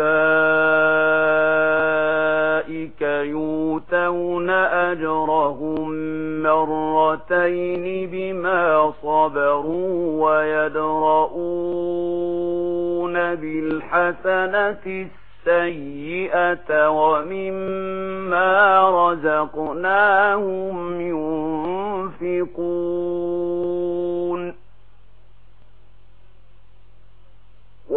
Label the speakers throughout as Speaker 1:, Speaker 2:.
Speaker 1: أولئك يوتون أجرهم مرتين بما صبروا ويدرؤون بالحسنة السيئة ومما رزقناهم ينفقون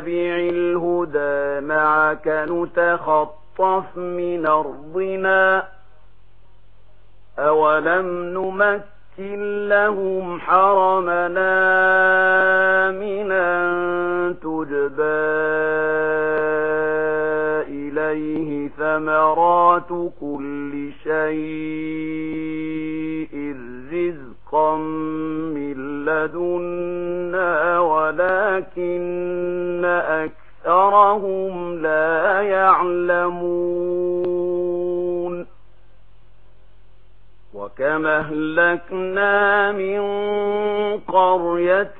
Speaker 1: نتبع الهدى معك نتخطف من أرضنا أولم نمكن لهم حرمنا من أن تجبى إليه ثمرات كل شيء رزقا من لدن ولكن أكثرهم لا يعلمون وكم أهلكنا من قرية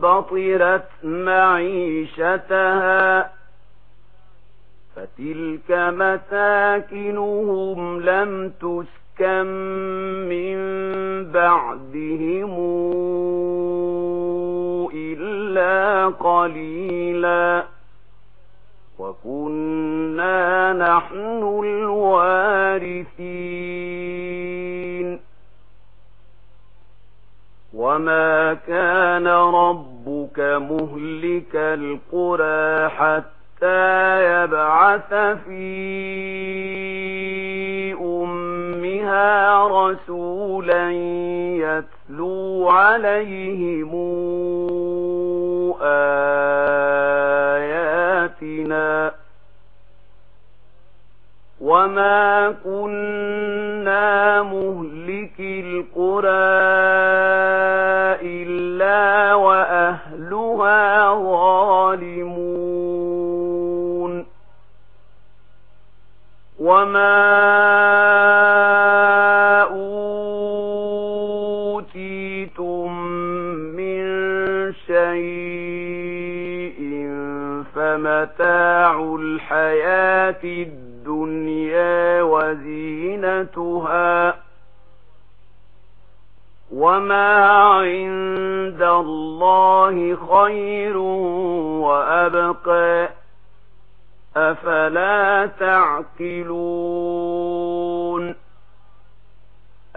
Speaker 1: بطرت معيشتها فتلك مساكنهم لم تسكن من بعدهم قليلا وكنا نحن الوارثين وما كان ربك مهلك القرى حتى يبعث في أمها رسولا يتلو عليهم آياتنا وما كنا مهلك القرآن متاع الحياة الدنيا وزينتها وما عند الله خير وأبقى أفلا تعقلون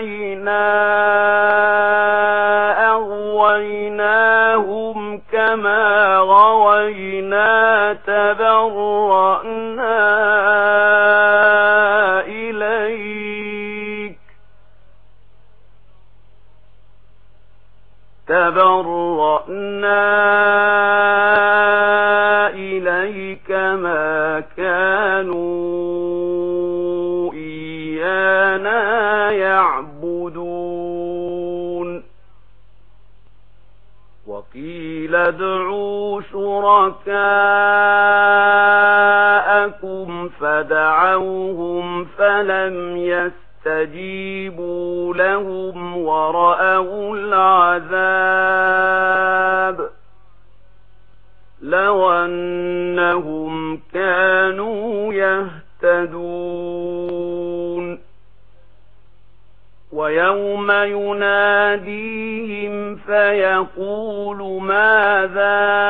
Speaker 1: بَيْنَا فاستجيبوا لهم ورأوا العذاب لو أنهم كانوا يهتدون ويوم يناديهم فيقول ماذا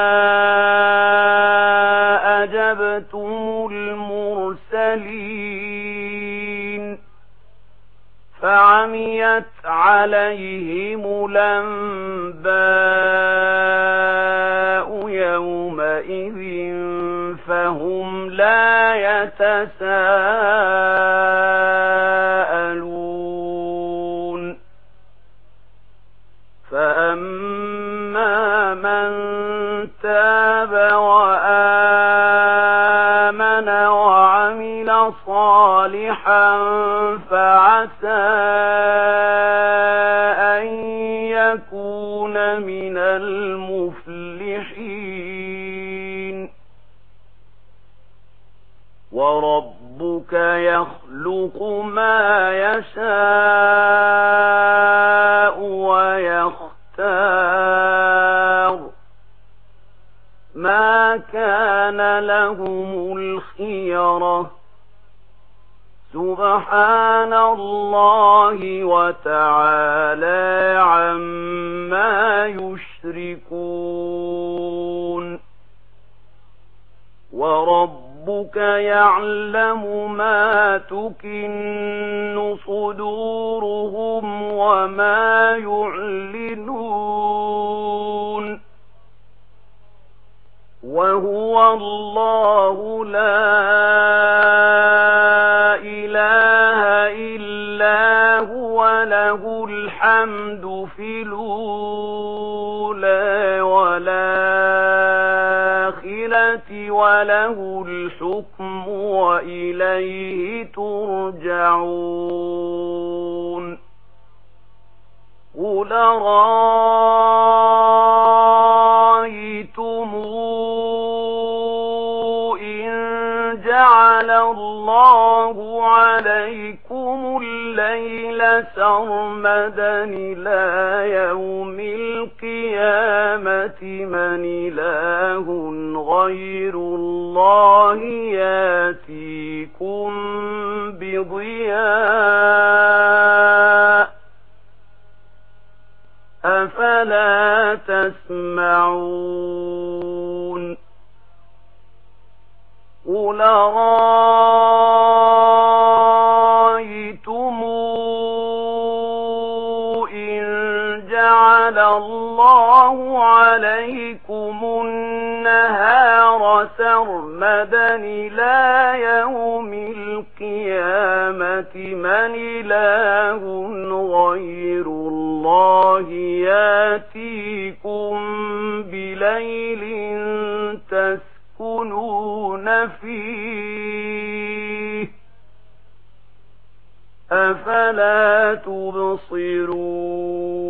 Speaker 1: من المفلحين وربك يخلق ما يشاء ويختار ما كان لهم الخيره سبحان الله وتعالى عما يشركون وربك يعلم ما تكن صدورهم وما يعلنون وهو الله لا يعلم له الْحَمْدُ فِي الْأُولَى وَالْآخِرَةِ وَلَهُ الْحُكْمُ وَإِلَيْهِ تُرْجَعُونَ قُلْ رَأَيْتُمْ إِن جَعَلَ اللَّهُ عَلَيْكُمُ الليل سرمدا إلى يوم القيامة من إله غير الله ياتيكم بضياء أفلا تسمعون قل رأى إله غير الله ياتيكم بليل تسكنون فيه أفلا تبصرون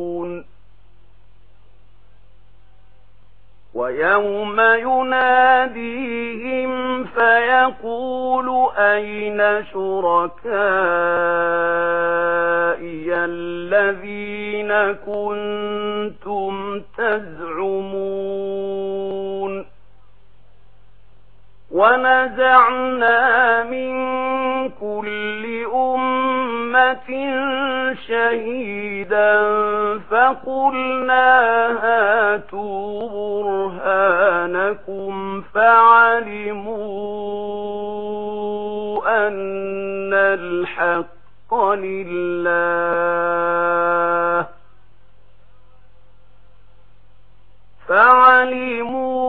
Speaker 1: وَيَوْمَ يُنَادِيهِمْ فَيَقُولُ أَيْنَ شُرَكَائِيَ الَّذِينَ كُنتُمْ تَزْعُمُونَ وَنَزَعْنَا مِن كُلِّ شهيدا فقلنا هاتوا برهانكم فعلموا أن الحق لله فعلموا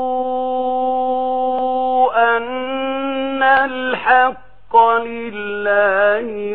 Speaker 1: أن الحق لله